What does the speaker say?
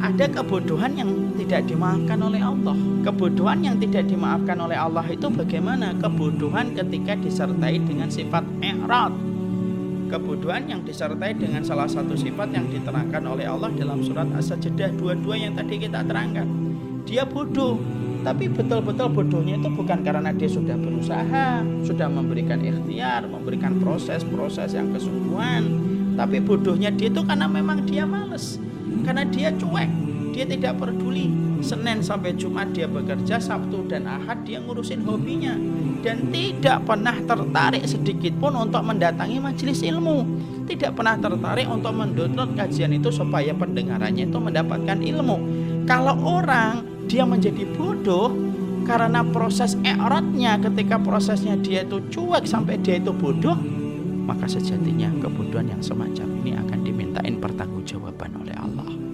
ada kebodohan yang tidak dimaafkan oleh Allah. Kebodohan yang tidak dimaafkan oleh Allah itu bagaimana? Kebodohan ketika disertai dengan sifat i'rad. Kebodohan yang disertai dengan salah satu sifat yang diterangkan oleh Allah dalam surat As-Sajdah dua-dua yang tadi kita terangkan. Dia bodoh, tapi betul-betul bodohnya itu bukan karena dia sudah berusaha, sudah memberikan ikhtiar, memberikan proses-proses yang kesungguhan, tapi bodohnya dia itu karena memang dia males karena dia cuek dia tidak peduli. Senin sampai Jumat dia bekerja Sabtu dan Ahad dia ngurusin hobinya. Dan tidak pernah tertarik sedikit pun untuk mendatangi majelis ilmu. Tidak pernah tertarik untuk mendownload kajian itu supaya pendengarannya itu mendapatkan ilmu. Kalau orang dia menjadi bodoh karena proses eratnya ketika prosesnya dia itu cuek sampai dia itu bodoh maka sejatinya kebodohan yang semacam ini akan pertanggungjawaban oleh Allah